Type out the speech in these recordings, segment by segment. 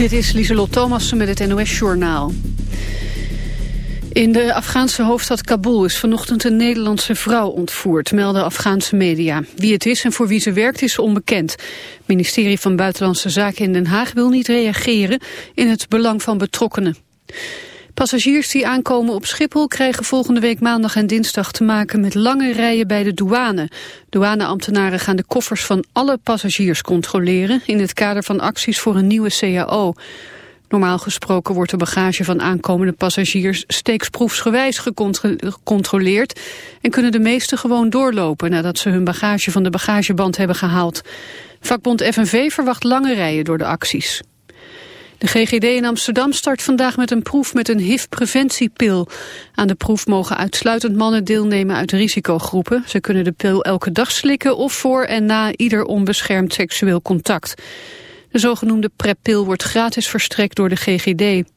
Dit is Lieselot Thomassen met het NOS-journaal. In de Afghaanse hoofdstad Kabul is vanochtend een Nederlandse vrouw ontvoerd, melden Afghaanse media. Wie het is en voor wie ze werkt is onbekend. Het ministerie van Buitenlandse Zaken in Den Haag wil niet reageren in het belang van betrokkenen. Passagiers die aankomen op Schiphol krijgen volgende week maandag en dinsdag te maken met lange rijen bij de douane. Douaneambtenaren gaan de koffers van alle passagiers controleren in het kader van acties voor een nieuwe CAO. Normaal gesproken wordt de bagage van aankomende passagiers steeksproefsgewijs gecontroleerd en kunnen de meesten gewoon doorlopen nadat ze hun bagage van de bagageband hebben gehaald. Vakbond FNV verwacht lange rijen door de acties. De GGD in Amsterdam start vandaag met een proef met een HIV-preventiepil. Aan de proef mogen uitsluitend mannen deelnemen uit risicogroepen. Ze kunnen de pil elke dag slikken of voor en na ieder onbeschermd seksueel contact. De zogenoemde PrEP-pil wordt gratis verstrekt door de GGD.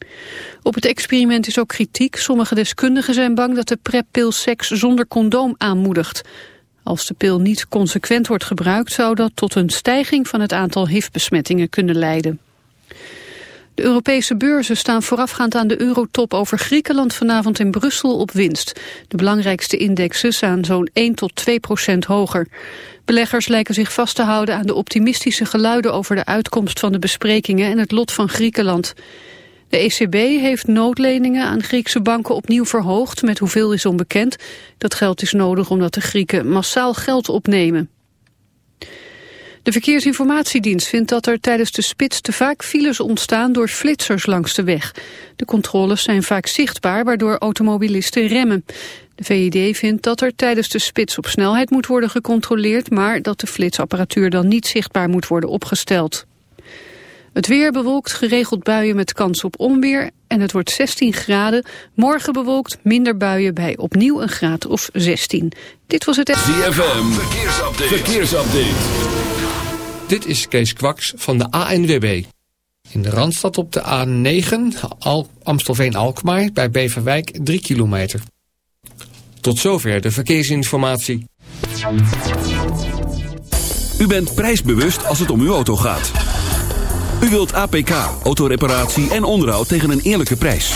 Op het experiment is ook kritiek. Sommige deskundigen zijn bang dat de PrEP-pil seks zonder condoom aanmoedigt. Als de pil niet consequent wordt gebruikt... zou dat tot een stijging van het aantal HIV-besmettingen kunnen leiden. De Europese beurzen staan voorafgaand aan de eurotop over Griekenland vanavond in Brussel op winst. De belangrijkste indexen staan zo'n 1 tot 2 procent hoger. Beleggers lijken zich vast te houden aan de optimistische geluiden over de uitkomst van de besprekingen en het lot van Griekenland. De ECB heeft noodleningen aan Griekse banken opnieuw verhoogd, met hoeveel is onbekend. Dat geld is nodig omdat de Grieken massaal geld opnemen. De Verkeersinformatiedienst vindt dat er tijdens de spits te vaak files ontstaan door flitsers langs de weg. De controles zijn vaak zichtbaar, waardoor automobilisten remmen. De VID vindt dat er tijdens de spits op snelheid moet worden gecontroleerd, maar dat de flitsapparatuur dan niet zichtbaar moet worden opgesteld. Het weer bewolkt, geregeld buien met kans op onweer en het wordt 16 graden. Morgen bewolkt, minder buien bij opnieuw een graad of 16. Dit was het... ZFM, verkeersupdate. verkeersupdate. Dit is Kees Kwaks van de ANWB. In de Randstad op de A9, Al Amstelveen-Alkmaar, bij Beverwijk 3 kilometer. Tot zover de verkeersinformatie. U bent prijsbewust als het om uw auto gaat. U wilt APK, autoreparatie en onderhoud tegen een eerlijke prijs.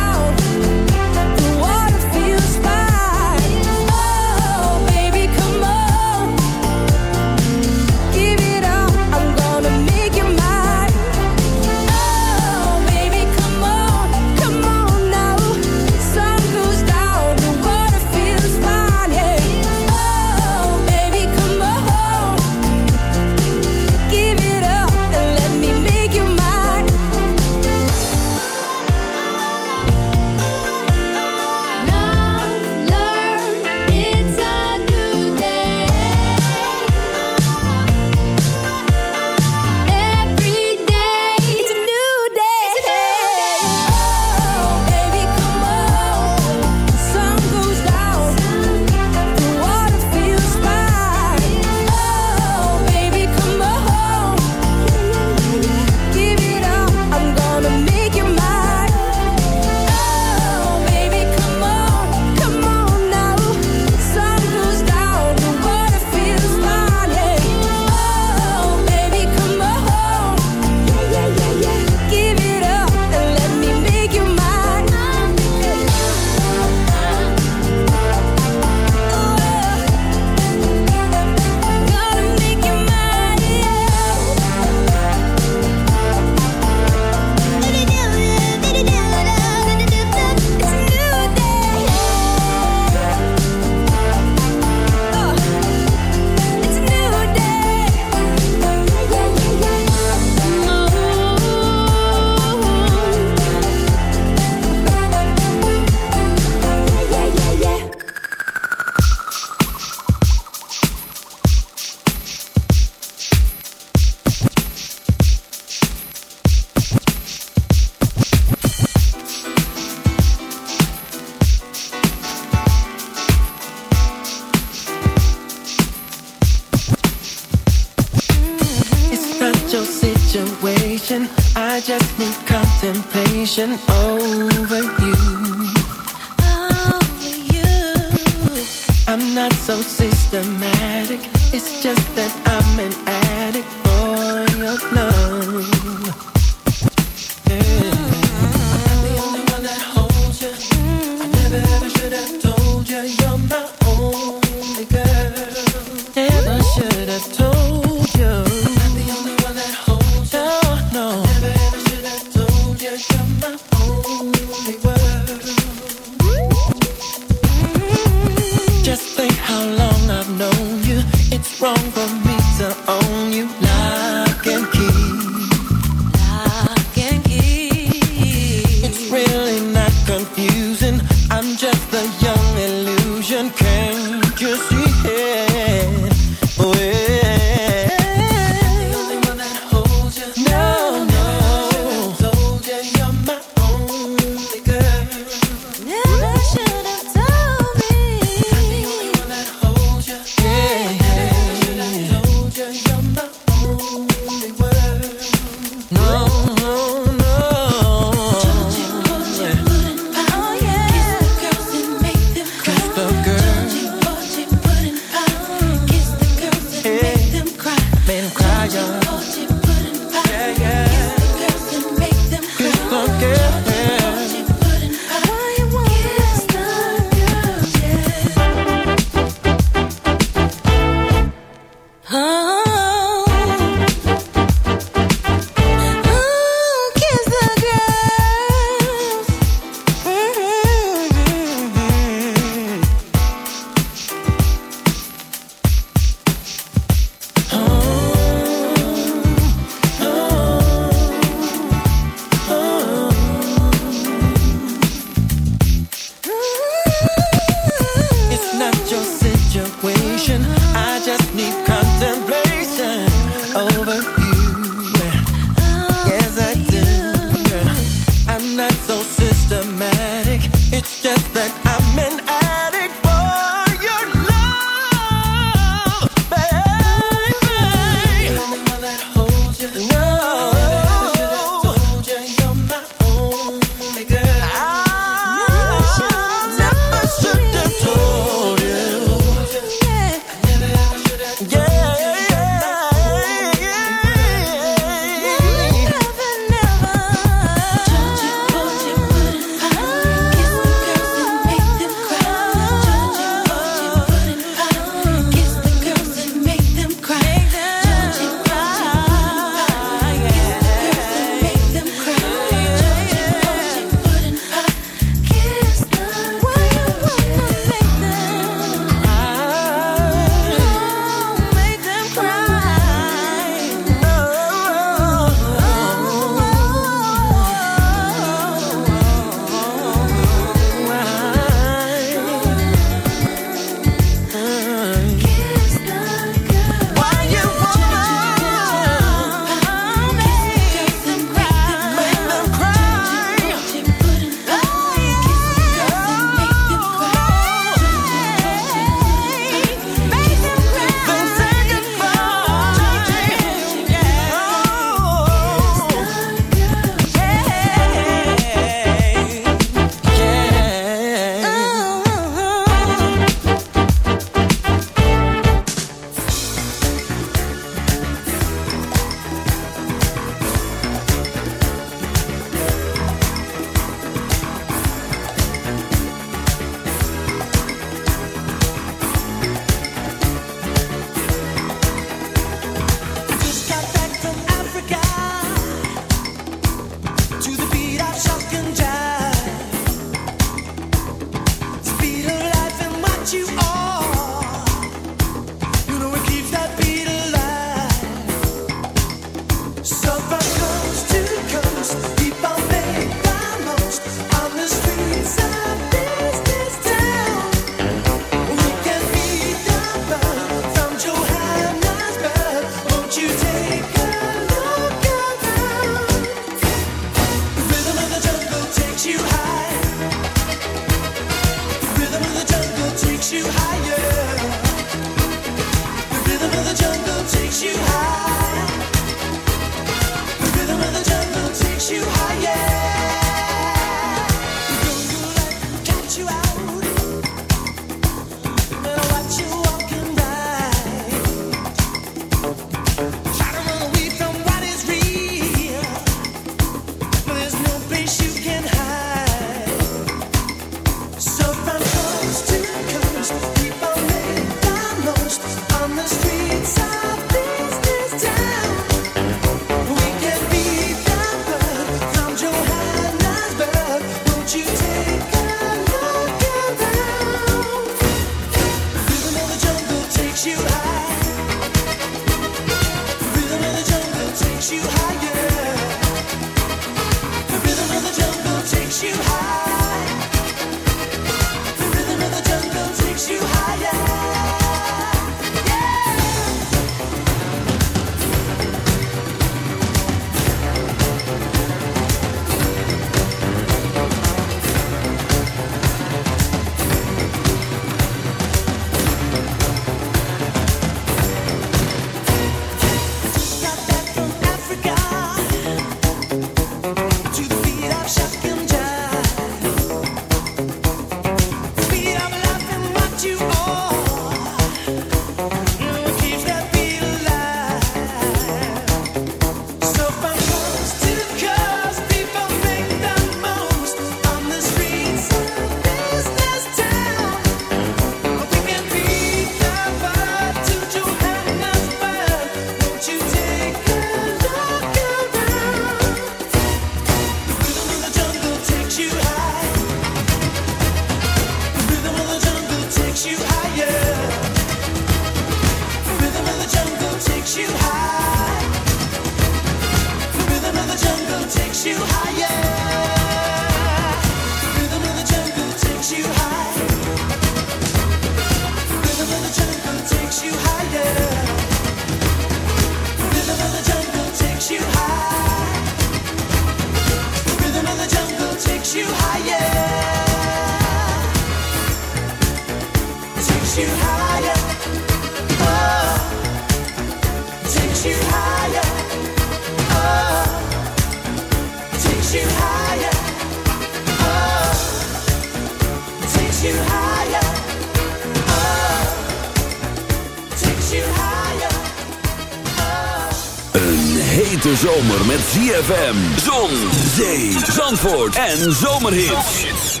Zomer met ZFM, zon, zee, zandvoort en zomerhits.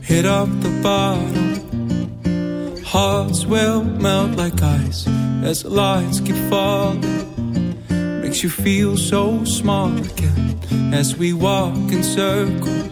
Hit up the bottom. Hearts will melt like ice as the lights keep falling. Makes you feel so small again as we walk in circles.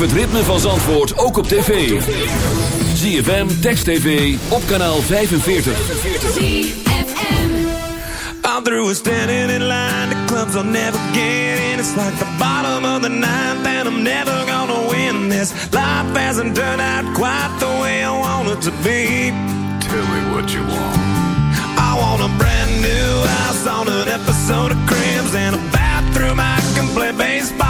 het ritme van Zandvoort ook op tv. ZFM, Text TV, op kanaal 45. I'm through with standing in line. The clubs I'll never get in. It's like the bottom of the ninth, and I'm never gonna win this. Life hasn't turned out quite the way I want it to be. Tell me what you want. I want a brand new house on an episode of Cribs and a bathroom I can play baseball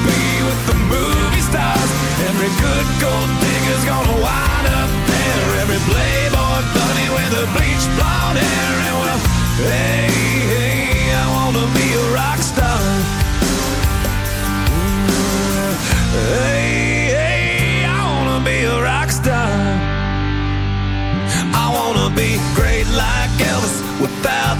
gold digger's gonna wind up there. Every playboy bunny with the bleach blonde hair. And well, hey, hey, I wanna be a rock star. Mm, hey, hey, I wanna be a rock star. I wanna be great like Elvis without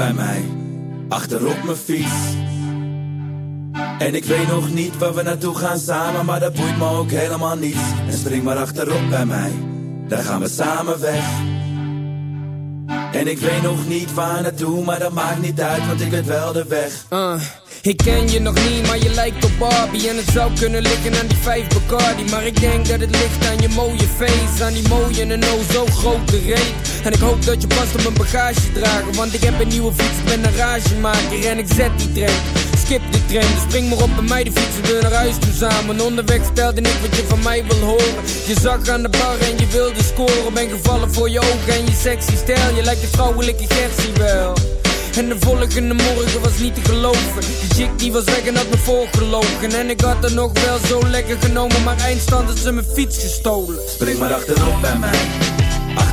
bij mij, achterop mijn fiets. En ik weet nog niet waar we naartoe gaan samen, maar dat boeit me ook helemaal niet. En spring maar achterop bij mij, daar gaan we samen weg. En ik weet nog niet waar naartoe, maar dat maakt niet uit, want ik weet wel de weg. Uh, ik ken je nog niet, maar je lijkt op Barbie En het zou kunnen liggen aan die vijf Bacardi Maar ik denk dat het ligt aan je mooie face Aan die mooie en oh zo grote reet En ik hoop dat je past op mijn bagage dragen Want ik heb een nieuwe fiets, ik ben een ragemaker En ik zet die trein skip de trein, dus spring maar op bij mij, de fietsen we naar huis toe samen. Onderweg stelde ik wat je van mij wil horen. Je zag aan de bar en je wilde scoren. Ben gevallen voor je ogen en je sexy stijl. Je lijkt de vrouwelijke Gertie wel. En de volgende morgen was niet te geloven Die chick die was weg en had me voorgelogen En ik had er nog wel zo lekker genomen Maar eindstand had ze mijn fiets gestolen Spring maar achterop bij mij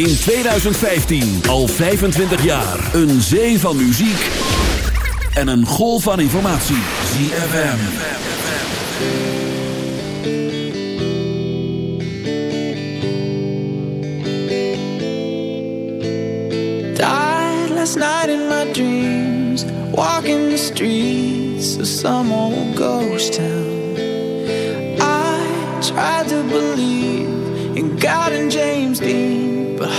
In 2015, al 25 jaar. Een zee van muziek en een golf van informatie. ZFM. Died last night in my dreams, walking the streets of some old ghost town. I tried to believe in God and James Dean,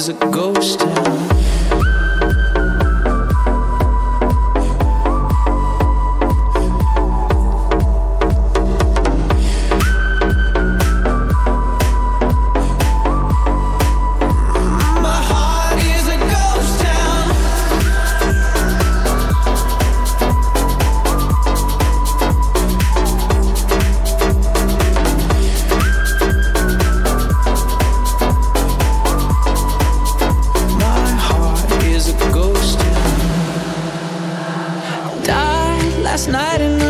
Is a ghost town. Last night in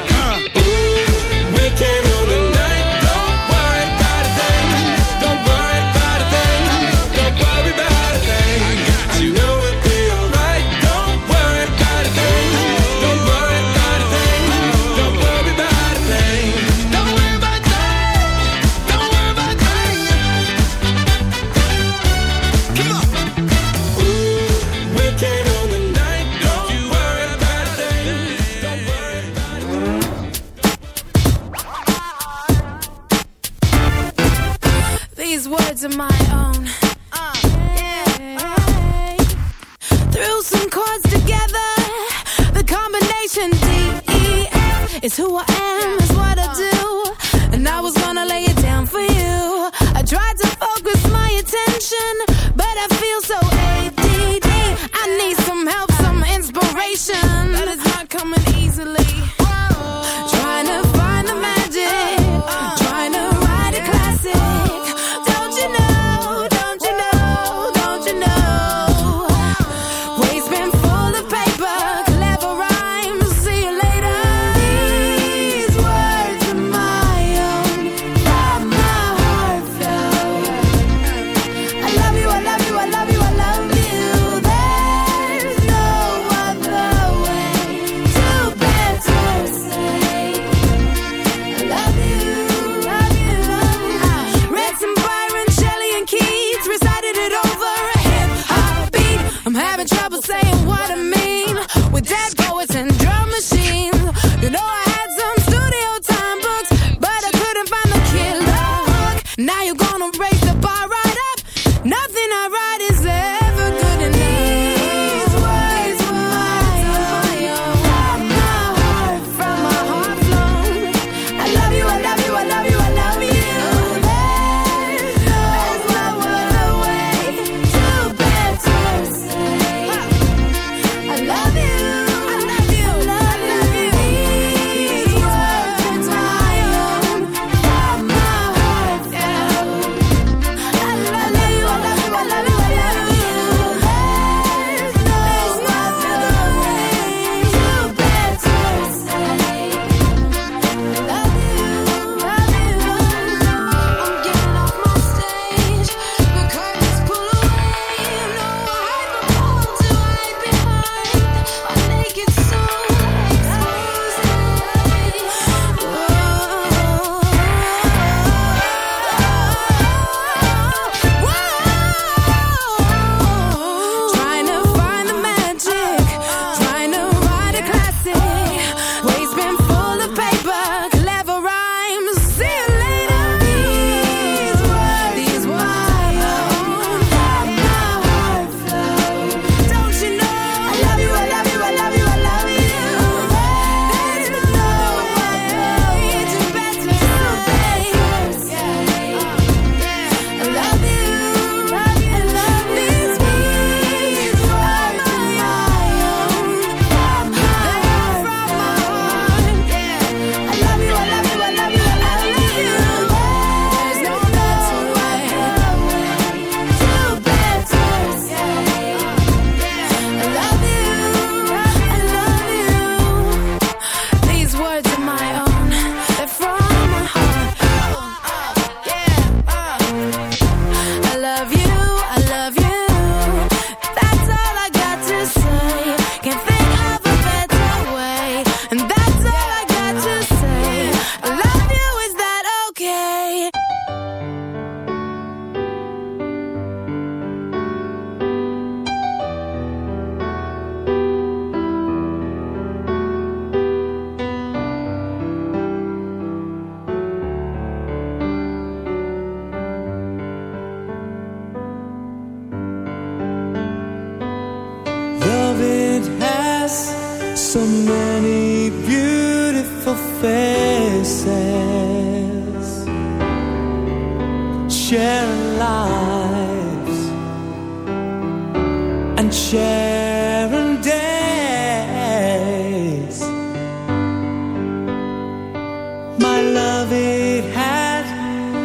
My love, it had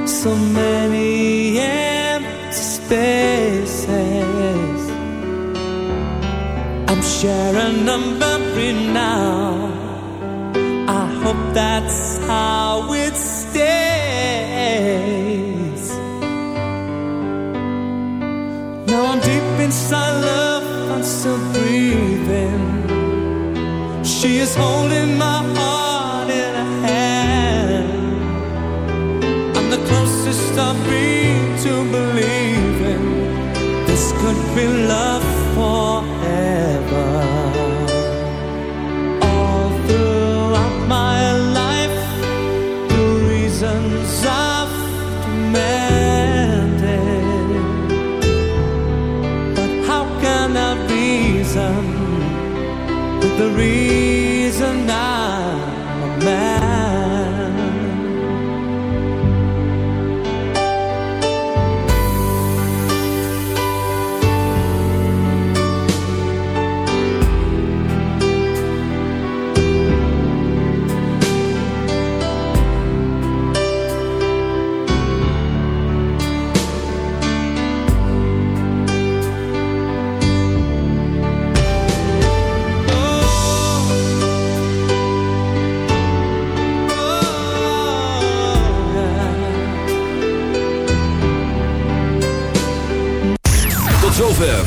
so many empty spaces. I'm sharing a memory now. I hope that's how it stays. Now I'm deep inside love, I'm still breathing. She is holding my heart stop me to believe.